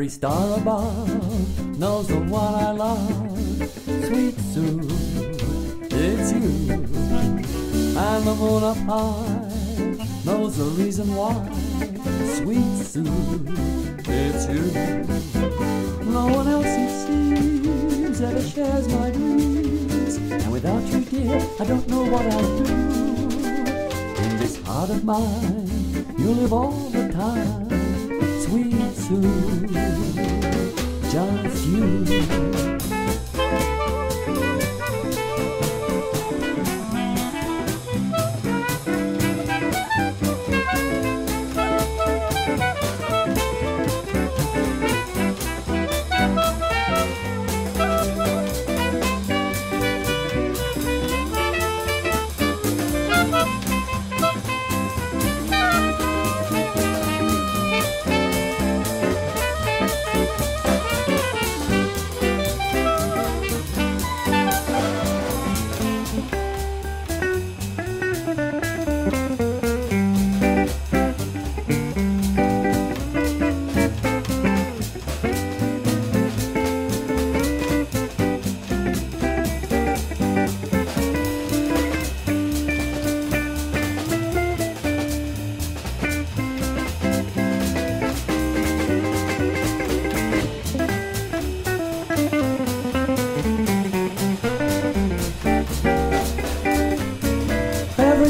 Every star above knows the one I love. Sweet Sue, it's you. And the moon up high knows the reason why. Sweet Sue, it's you. No one else it seems ever shares my dreams. And without you, dear, I don't know what I'd do. In this heart of mine, you live all the time. Sweet Sue, just you.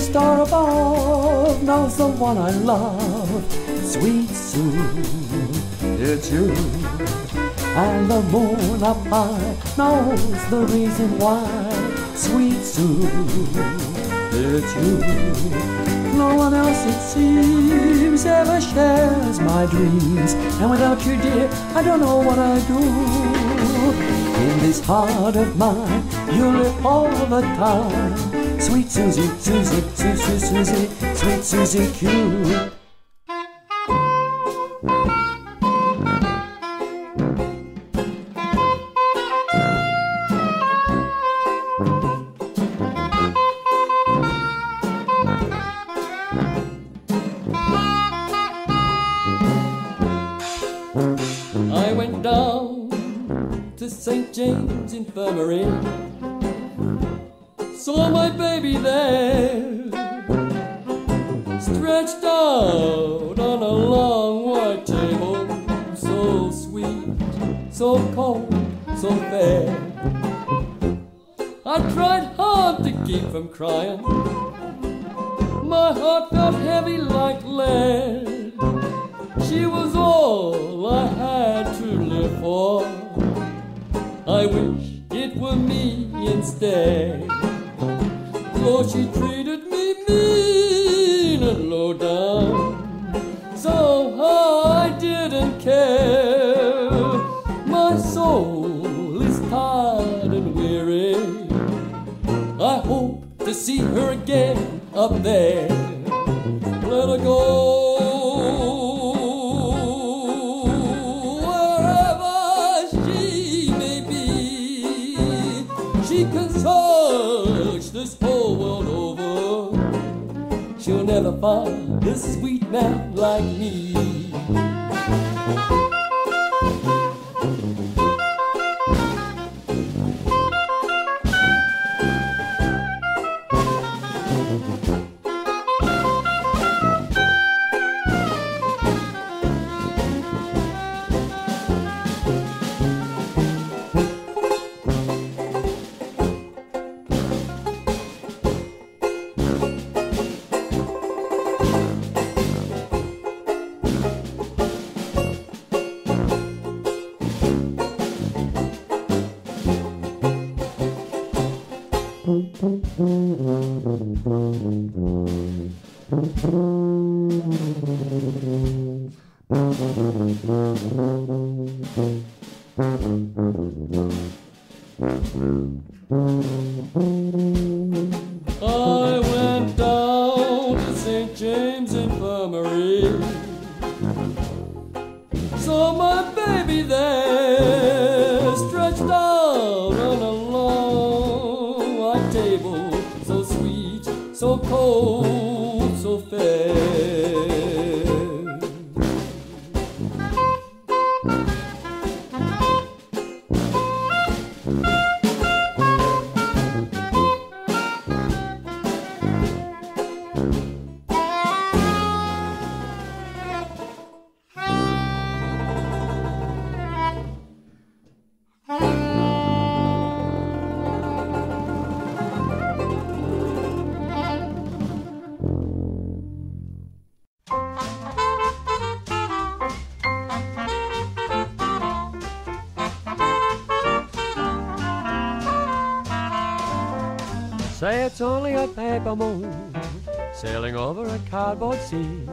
Star above knows the one I love. Sweet Sue, it's you. And the moon up high knows the reason why. Sweet Sue, it's you. No one else, it seems, ever shares my dreams. And without you, dear, I don't know what I'd do. In this heart of mine, you live all the time. Sweet Susie, Susie, Susie, Susie, sweet Susie Q. I went down to St. James Infirmary. And weary. I hope to see her again up there. Let her go wherever she may be. She can search this whole world over. She'll never find a sweet man like me. Cardboard sea.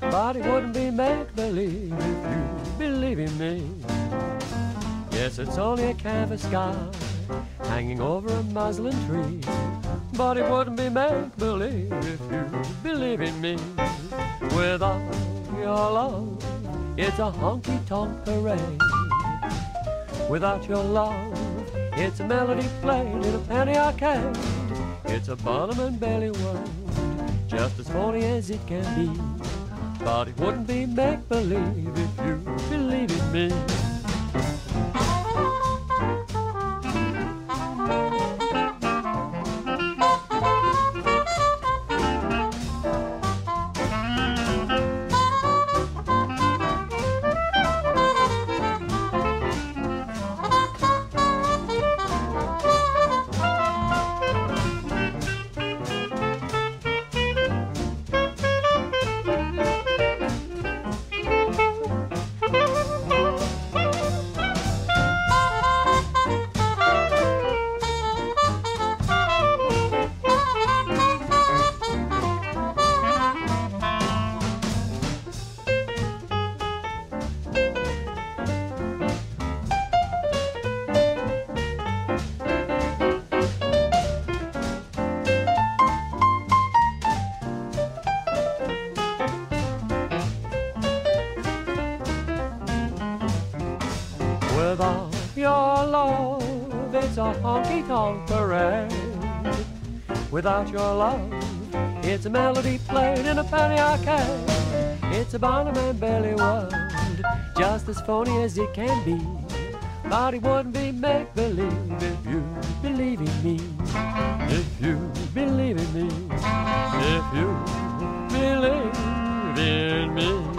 But it wouldn't be make believe if you believe in me. Yes, it's only a canvas sky hanging over a muslin tree. But it wouldn't be make believe if you believe in me. Without your love, it's a honky tonk parade. Without your love, it's a melody played in a penny arcade. It's a Barnum and Bailey world, just as phony as it can be. But it wouldn't be make believe if you believe in me. Without your love, it's a melody played in a penny arcade. It's a Barnum and Bailey world, just as phony as it can be. But it wouldn't be make believe if you believe in me. If you believe in me. If you believe in me.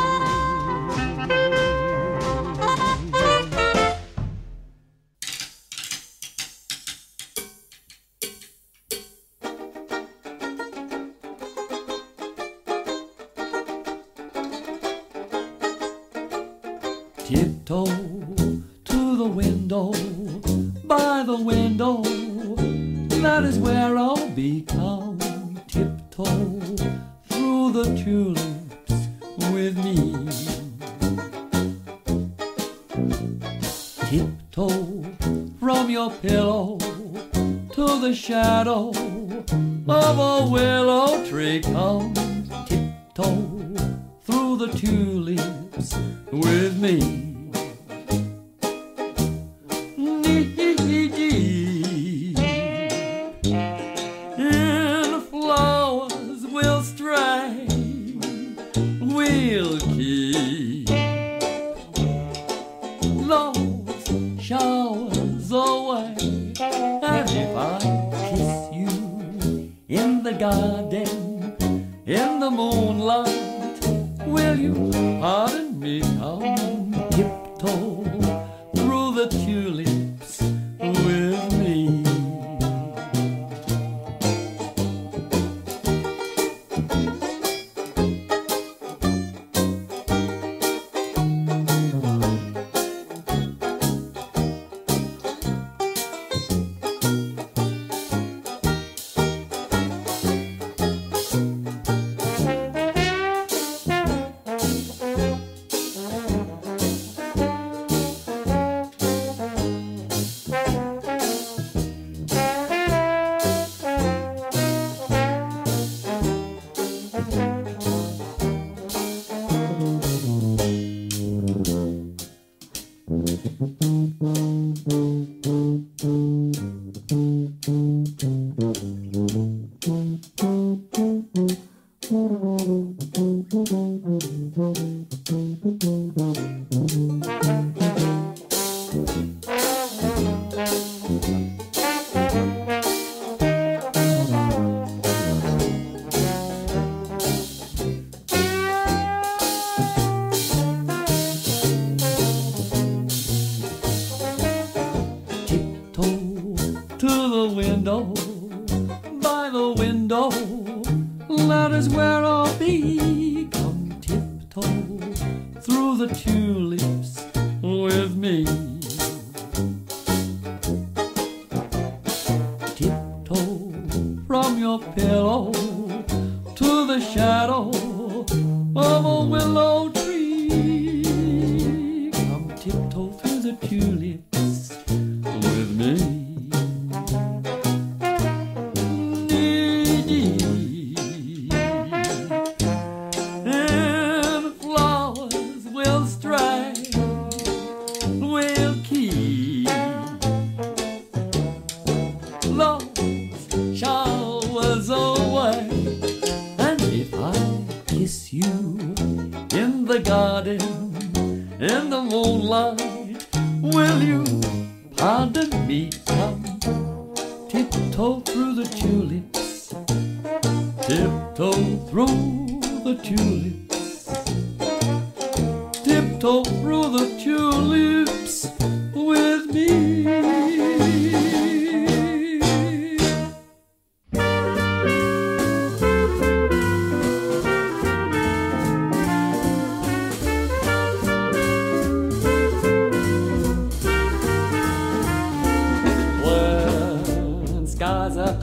Of a willow tree. Come tiptoe through the tulips with me.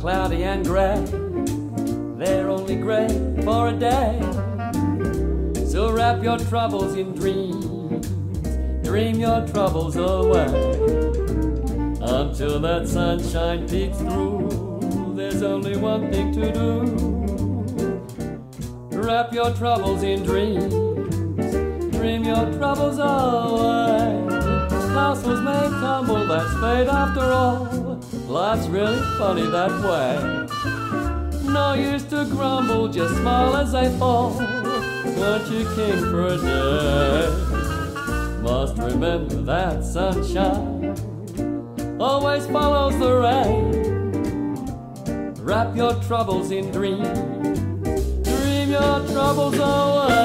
Cloudy and gray, they're only gray for a day. So wrap your troubles in dreams, dream your troubles away. Until that sunshine peeks through, there's only one thing to do. Wrap your troubles in dreams, dream your troubles away. Castles may tumble, that's fate after all. Life's really funny that way. No use to grumble, just smile as they fall. Weren't you king for a day? Must remember that sunshine always follows the rain. Wrap your troubles in dreams, dream your troubles away.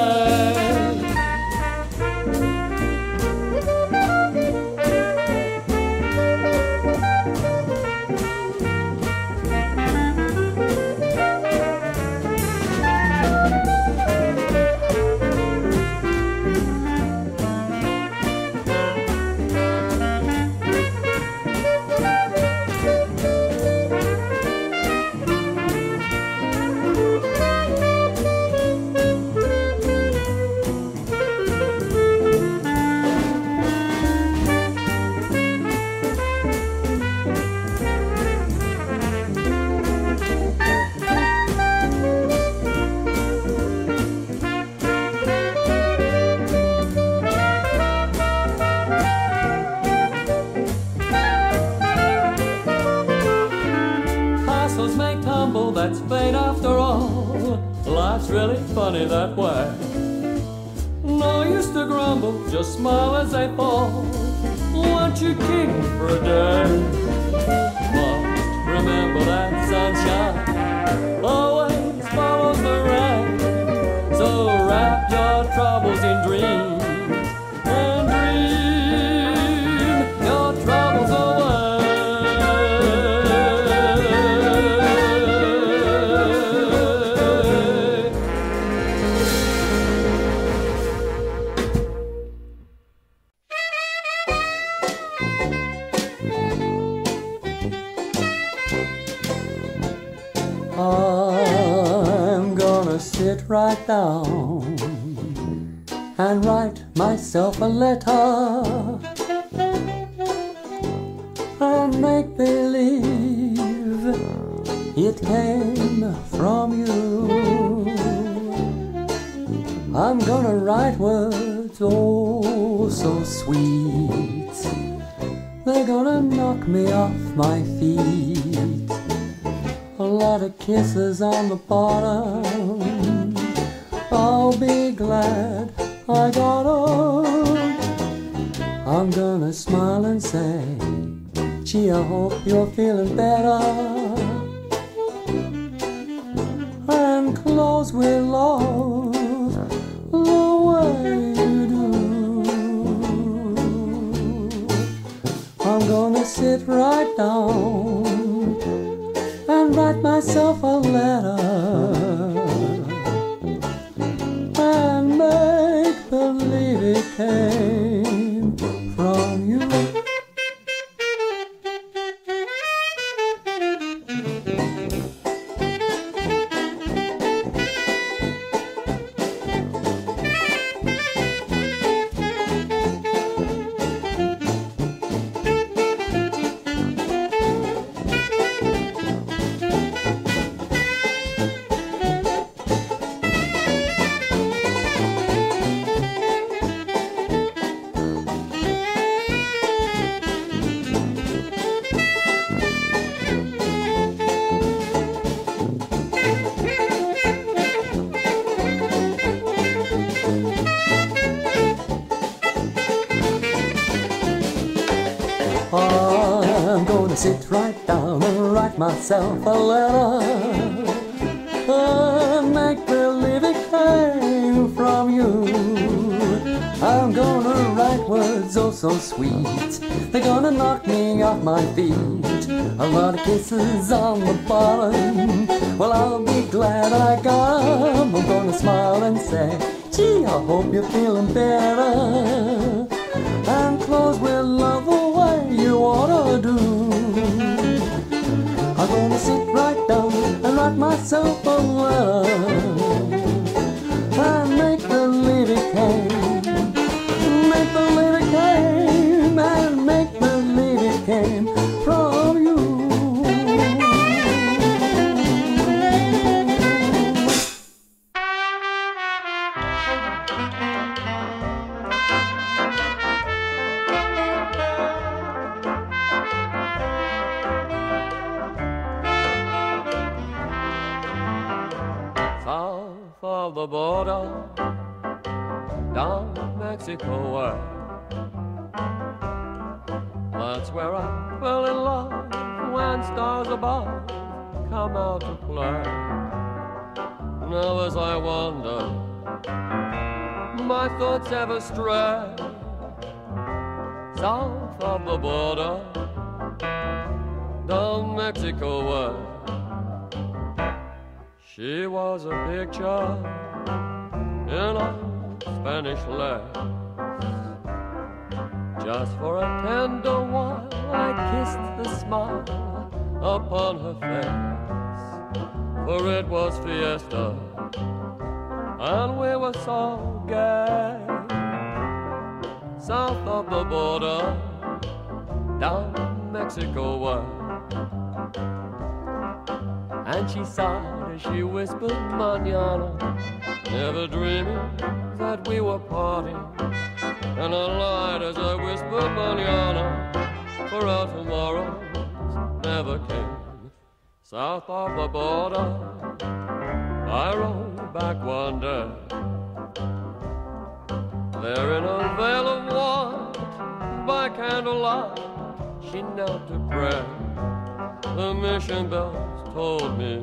Funny that way. No use to grumble, just smile Close with love the way you do. I'm gonna sit right down myself a letter. And make believe it came from you. I'm gonna write words oh so sweet. They're gonna knock me off my feet. A lot of kisses on the bottom. Well, I'll be glad I 'em. I'm gonna smile and say, gee, I hope you're feeling better. And close with I'm gonna sit right down and write myself a letter. South of the border, down Mexico way. She was a picture in a Spanish lace. And I lied as I whispered, Manana, for our tomorrows never came. South of the border, I rode back one day. There in a veil of white, by candlelight, she knelt to pray. The mission bells told me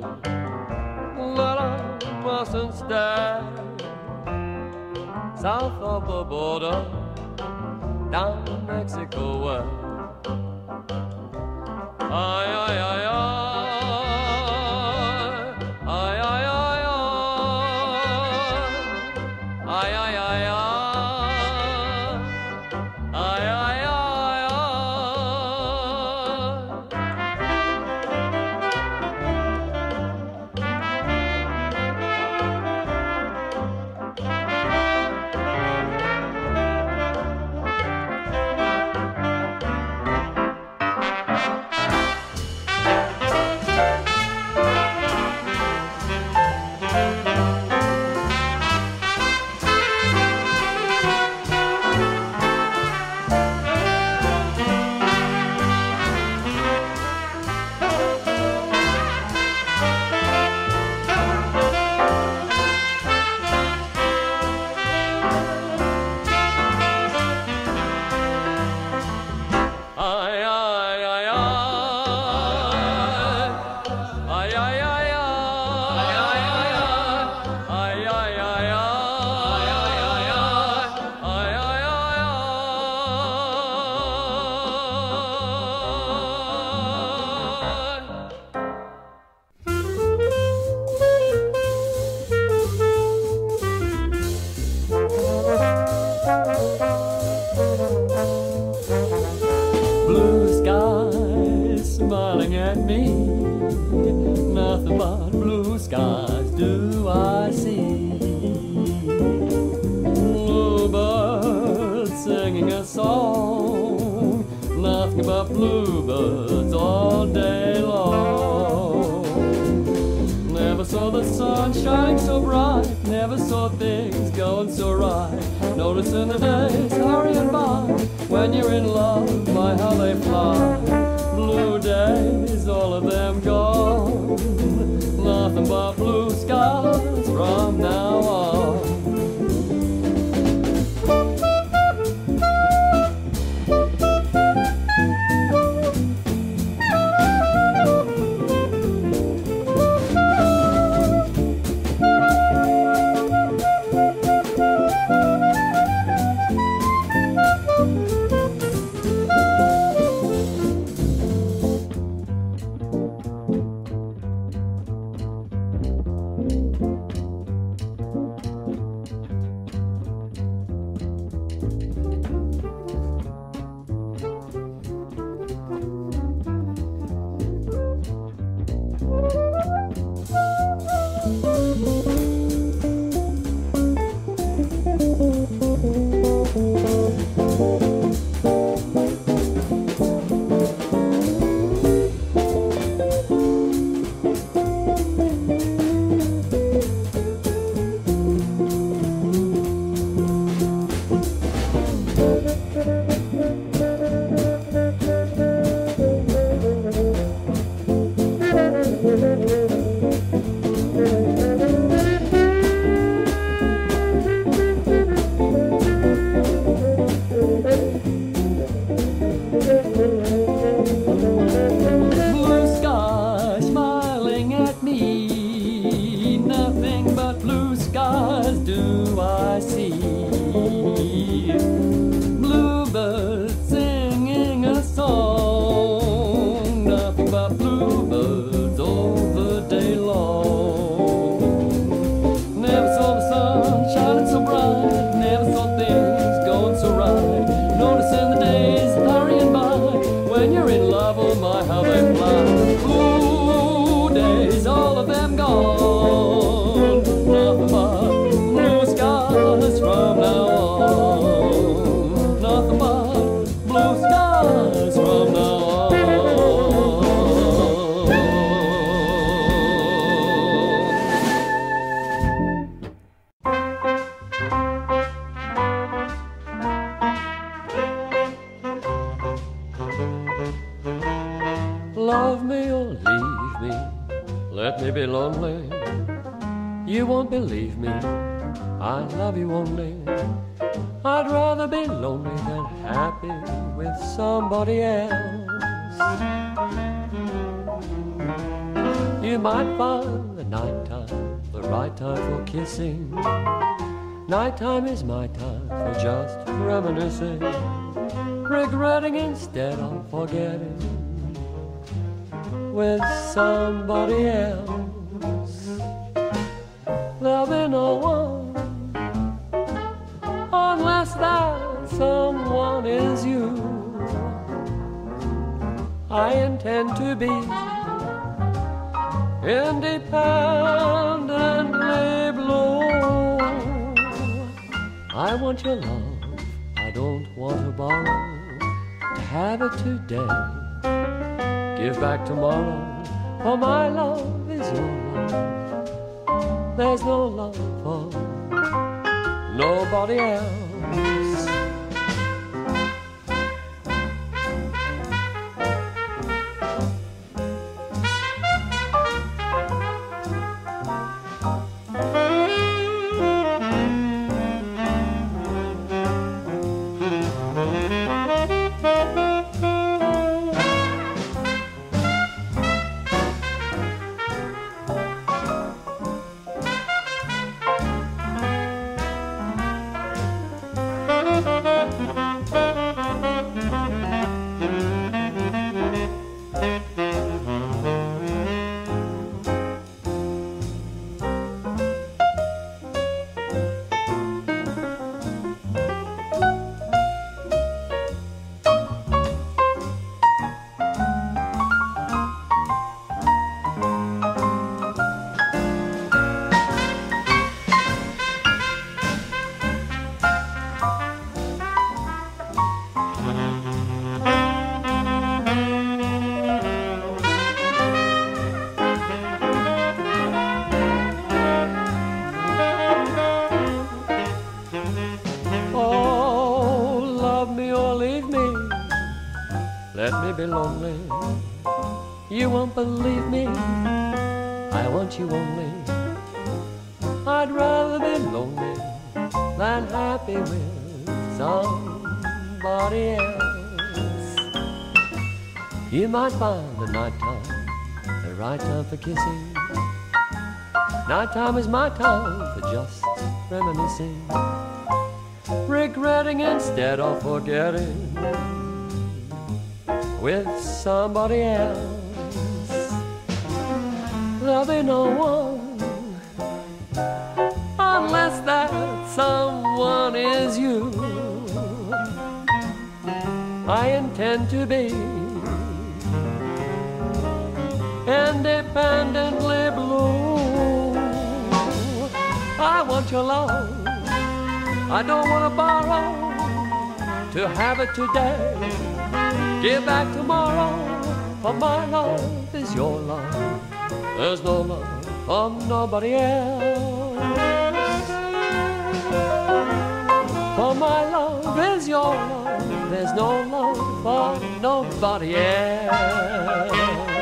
that I mustn't stay south of the border, down Mexico way. Ay, ay, ay, Love me or leave me, let me be lonely. You won't believe me, I love you only. I'd rather be lonely than happy with somebody else. You might find the night time the right time for kissing. Nighttime is my time for just reminiscing regretting instead of forgetting with somebody else. There'll be no one unless that someone is you. I intend to be independently blue. I want your love, I don't want to borrow. Have it today, give back tomorrow. For my love is your love. There's no love for nobody else. Believe me. I want you only. I'd rather be lonely than happy with somebody else. You might find the nighttime the right time for kissing. Nighttime is my time for just reminiscing regretting instead of forgetting with somebody else. Be no one unless that someone is you. I intend to be independently blue. I want your love. I don't want to borrow to have it today. Give back tomorrow, for my love is your love. There's no love for nobody else. For my love is your love. There's no love for nobody else.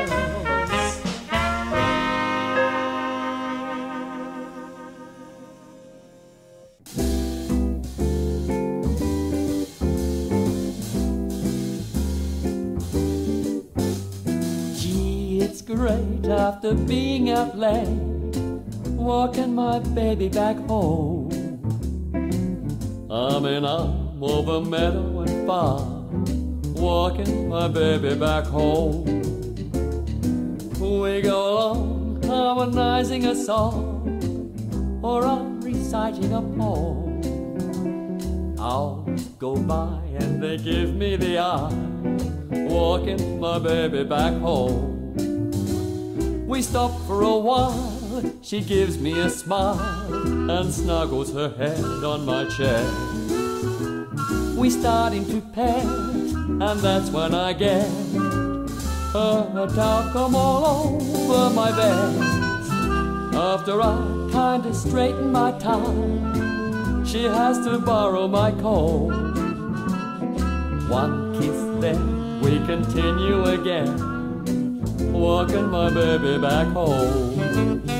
Great after being out late, walking my baby back home. I mean, I'm over meadow and farm, walking my baby back home. We go along harmonizing a song, or I'm reciting a poem. Hours go by and they give me the eye, walking my baby back home. We stop for a while, she gives me a smile and snuggles her head on my chest. We starting to pet, and that's when I get her talcum all over my vest. After I kinda straighten my tie, she has to borrow my comb. One kiss, then we continue again. Walking my baby back home.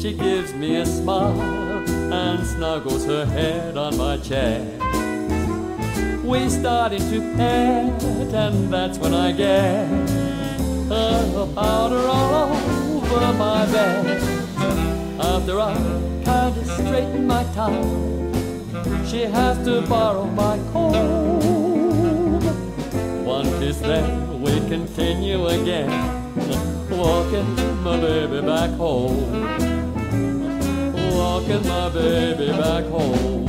She gives me a smile and snuggles her head on my chest. We started to pet, and that's when I get her powder all over my bed. After I kinda straighten my tie, she has to borrow my comb. One kiss, then we continue again, walking my baby back home. Walking my baby back home.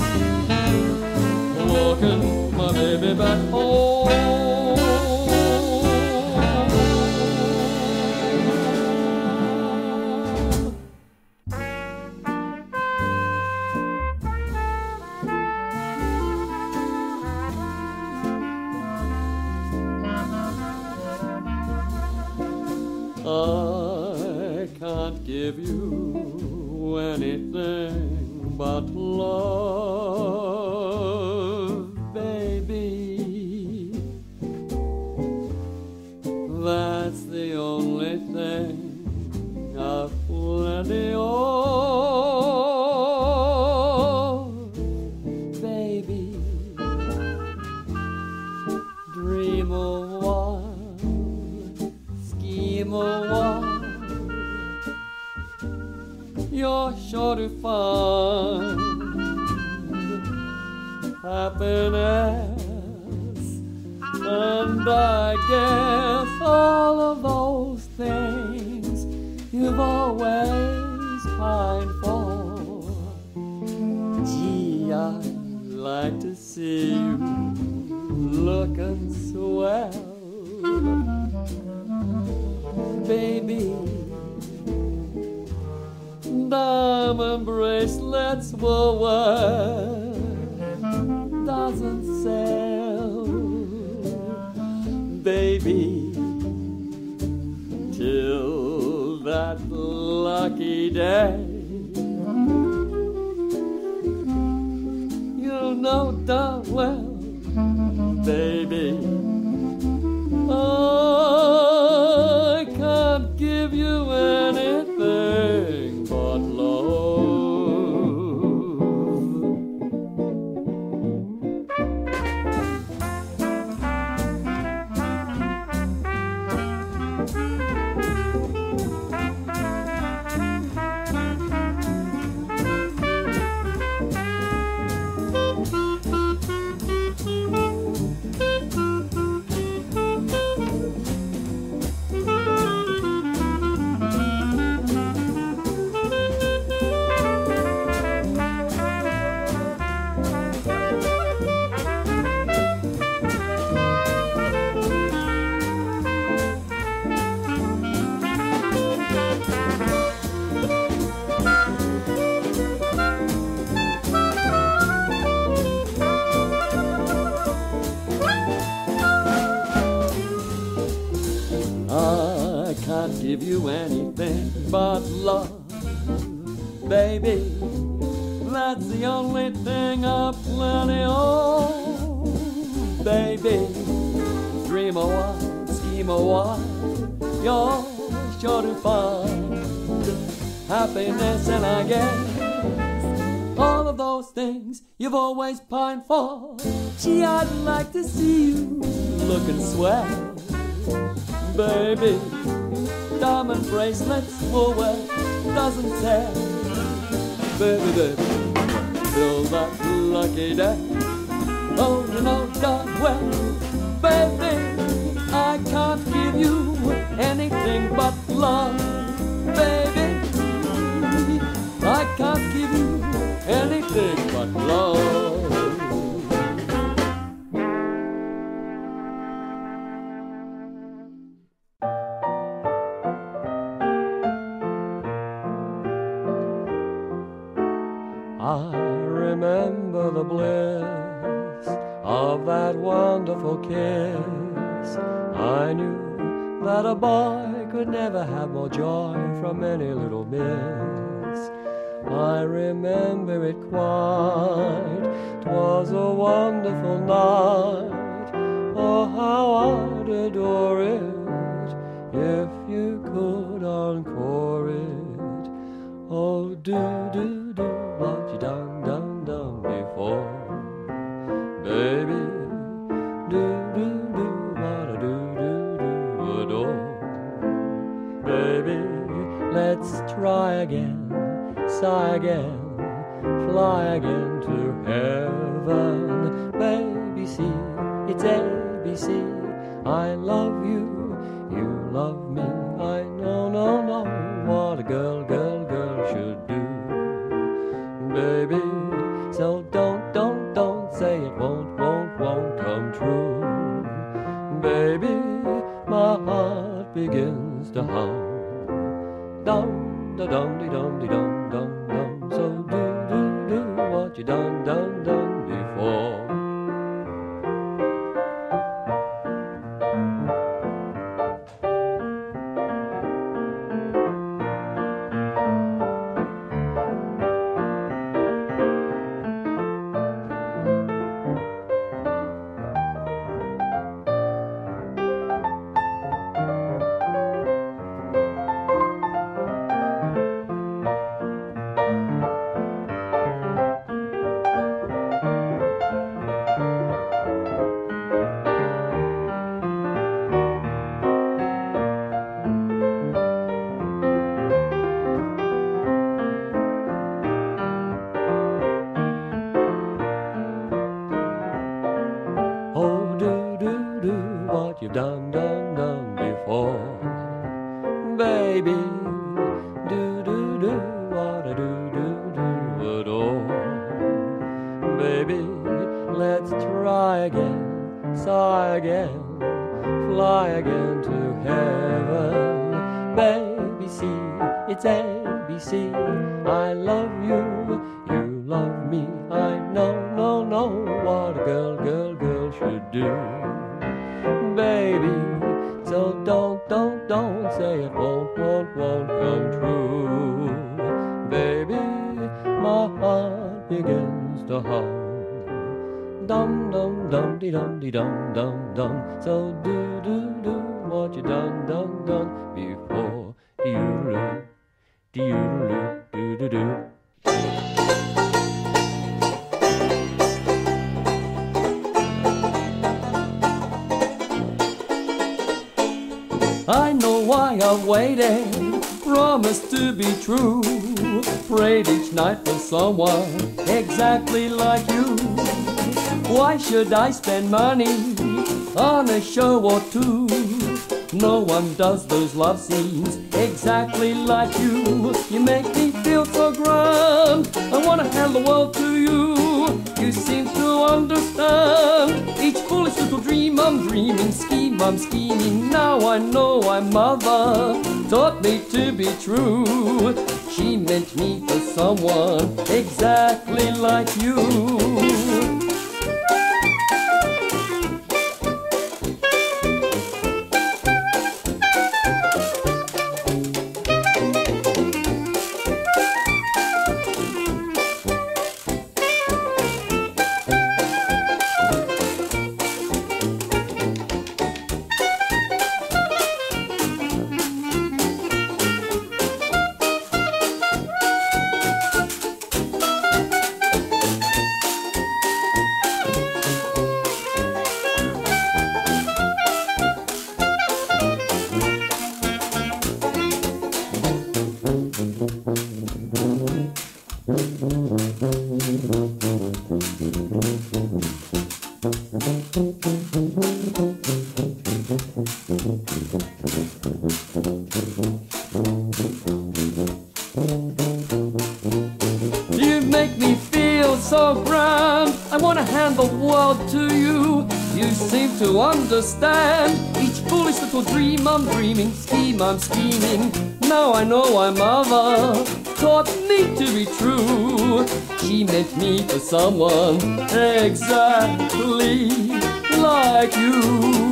Walking my baby back home. Give you Diamond bracelets were worth doesn't sell, baby. Till that lucky day, give you anything but love, baby. That's the only thing I've plenty of, baby. Dream a while, scheme a while, you're sure to find happiness, and I guess all of those things you've always pined for. Gee, I'd like to see you looking swell, baby. Diamond bracelets, oh well, doesn't tell, baby, baby. Till that lucky day, oh, you know darn well, baby, I can't give you anything but love, baby. I can't give you anything but love. Again, sigh again, fly again again, fly again to heaven. Baby, see, it's ABC. I love you, you love me. I know, no, no, what a girl, girl, girl should do. Baby, so don't, don't, don't say it won't, won't, won't come true. Baby, my heart begins to hum. Dum dum dum dee dum dee dum dum dum. So do do do what you done done done before. Do you do you do do do. I know why I've waited, promised to be true. Prayed each night for someone exactly like you. Why should I spend money one does those love scenes exactly like you. You make me feel so grand. I wanna hand the world to you. You seem to understand each foolish little dream I'm dreaming, scheme I'm scheming. Now I know my mother taught me to be true. She meant me for someone exactly like you. You to understand each foolish little dream I'm dreaming, scheme I'm scheming. Now I know why mother taught me to be true. She meant me for someone exactly like you.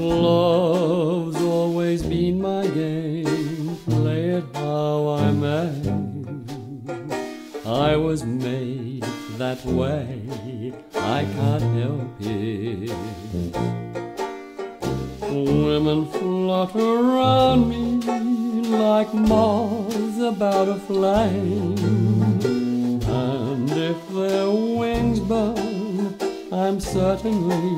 Love's always been my game, play it how I may. I was made that way, I can't help it. Women float around me like moths about a flame. And if their wings burn, I'm certainly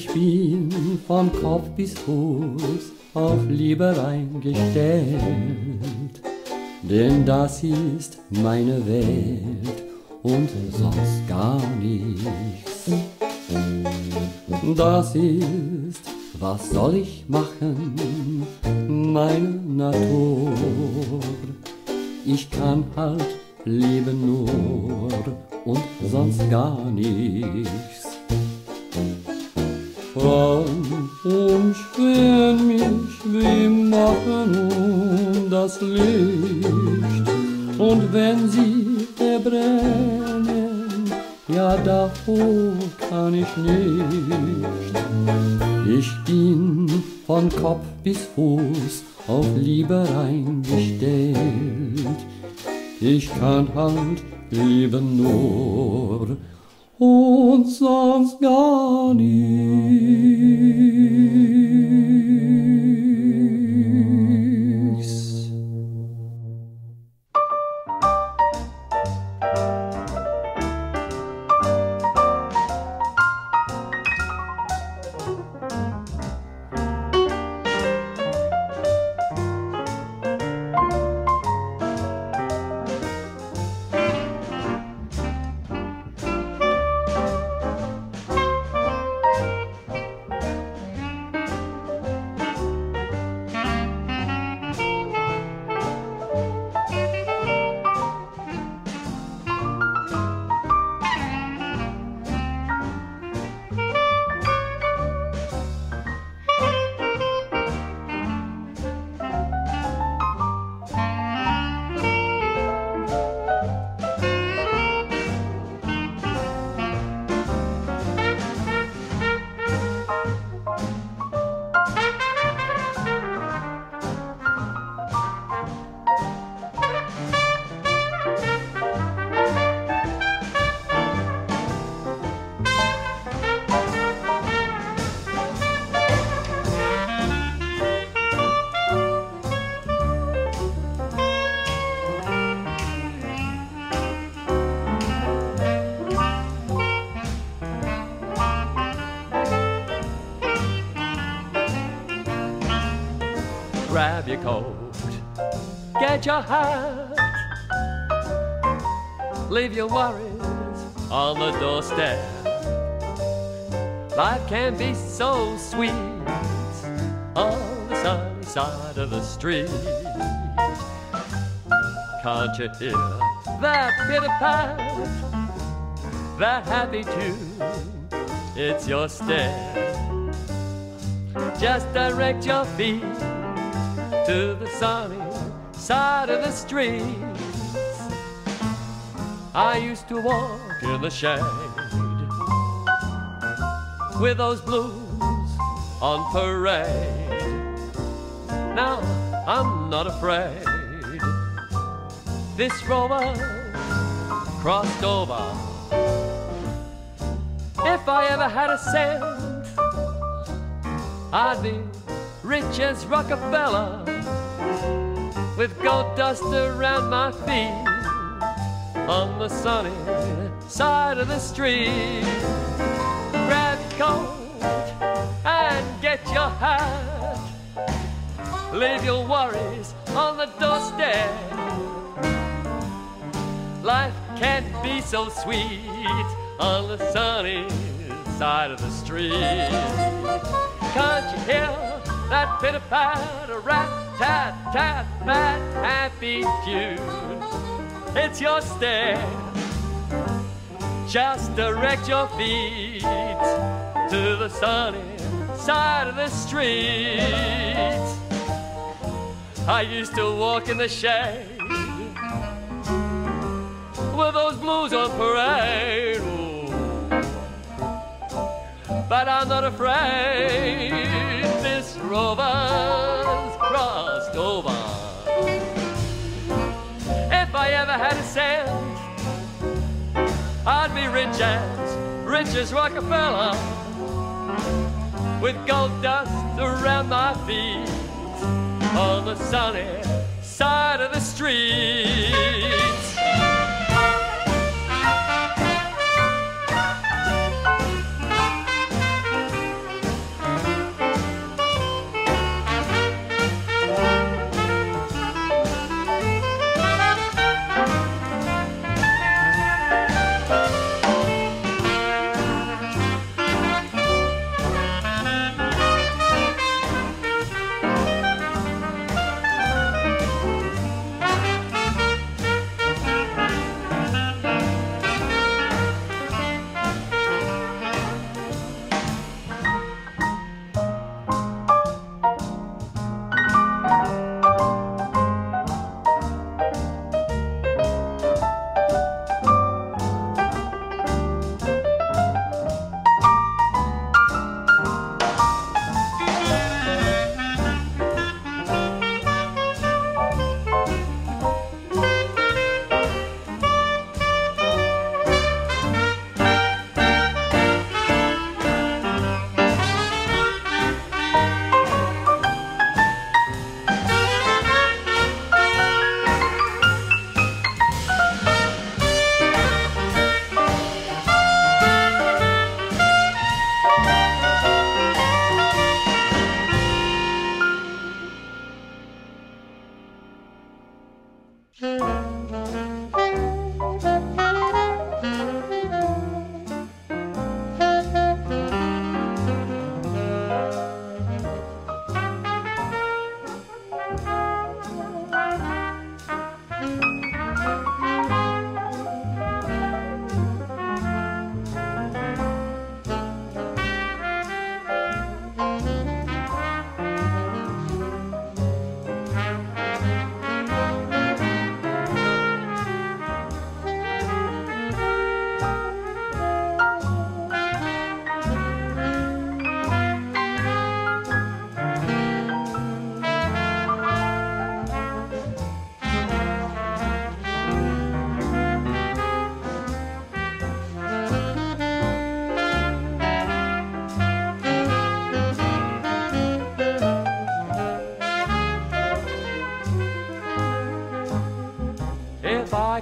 Ich bin vom Kopf bis Fuß auf Liebe eingestellt, denn das ist meine Welt und sonst gar nichts. Das ist, was soll ich machen, meine Natur. Ich kann halt leben nur und sonst gar nichts. Frauen umschweren mich wie Machen um das Licht. Und wenn sie verbrennen, ja davor kann ich nicht. Ich bin von Kopf bis Fuß auf Liebe eingestellt. Ich kann halt lieben nur und sonst gar nichts. Leave your worries on the doorstep. Life can be so sweet on the sunny side of the street. Can't you hear that pitter pat, that happy tune? It's your step. Just direct your feet to the sunny side of the streets. I used to walk in the shade with those blues on parade. Now I'm not afraid. This rover crossed over. If I ever had a cent, I'd be rich as Rockefeller with gold dust around my feet on the sunny side of the street. Grab your coat and get your hat. Leave your worries on the doorstep. Life can't be so sweet on the sunny side of the street. Can't you hear that pitter patter, rat tat tat, that happy tune? It's your step. Just direct your feet to the sunny side of the street. I used to walk in the shade with those blues on parade. But I'm not afraid. This rover's crossed over. If I ever had a cent, I'd be rich as rich as Rockefeller, with gold dust around my feet on the sunny side of the street.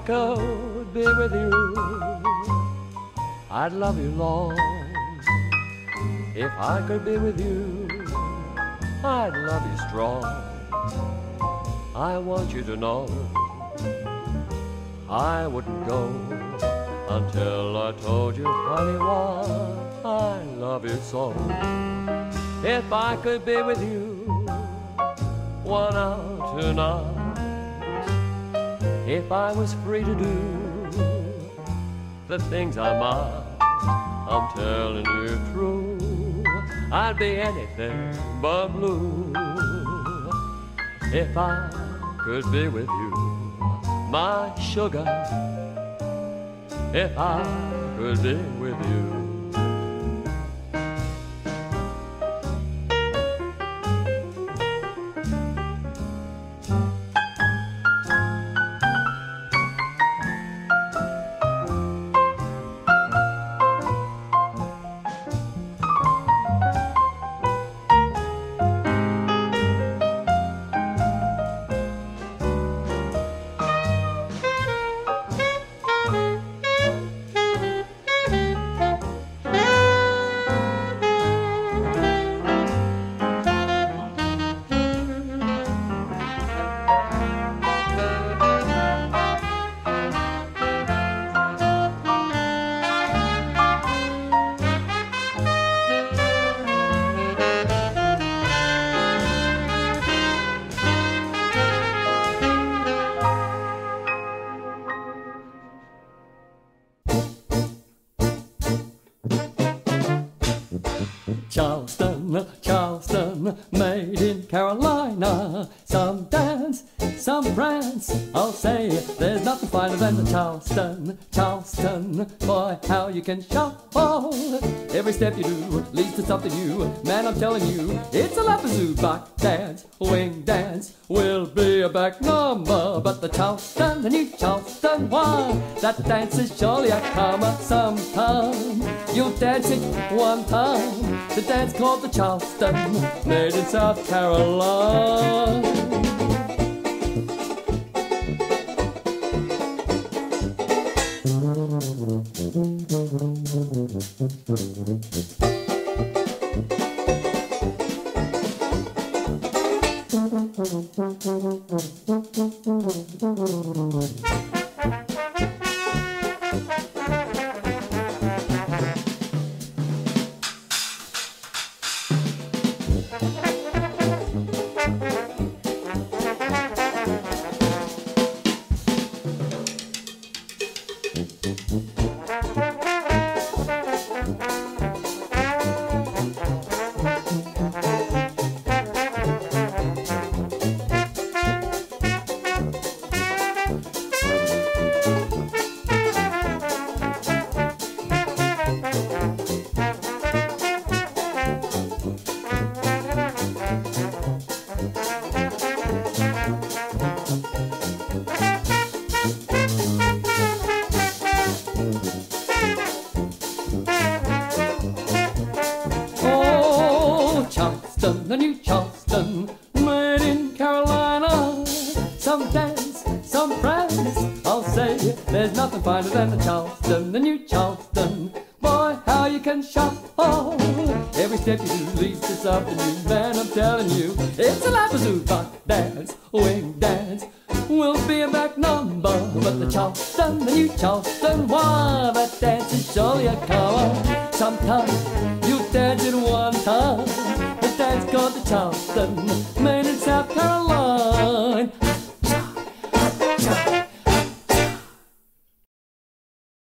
Could be with you, I'd love you long. If I could be with you, I'd love you strong. I want you to know I wouldn't go until I told you, honey, why I love you so. If I could be with you one hour tonight, if I was free to do the things I might, I'm telling you true, I'd be anything but blue if I could be with you, my sugar. If I could be with you. Telling you, it's a Lapazoo back dance, wing dance. Will be a back number, but the Charleston, the new Charleston one. That dance is surely a comer sometime. You'll dance it one time. The dance called the Charleston, made in South Carolina.